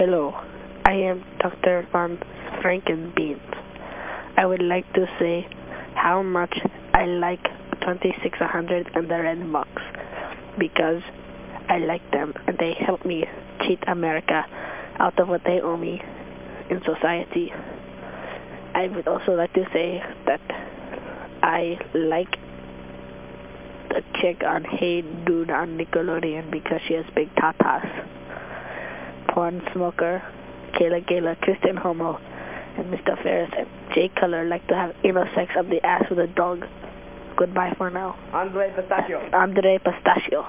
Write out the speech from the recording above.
Hello, I am Dr. Von Frankenbeans. I would like to say how much I like 2600 and the Red Box because I like them and they help me cheat America out of what they owe me in society. I would also like to say that I like the chick on Hey Dude on Nickelodeon because she has big tatas. Smoker, Kayla Gayla, Christian Homo, and Mr. Ferris and Jay Color like to have anal sex up the ass with a dog. Goodbye for now. Andre Pistachio. Andre Pistachio.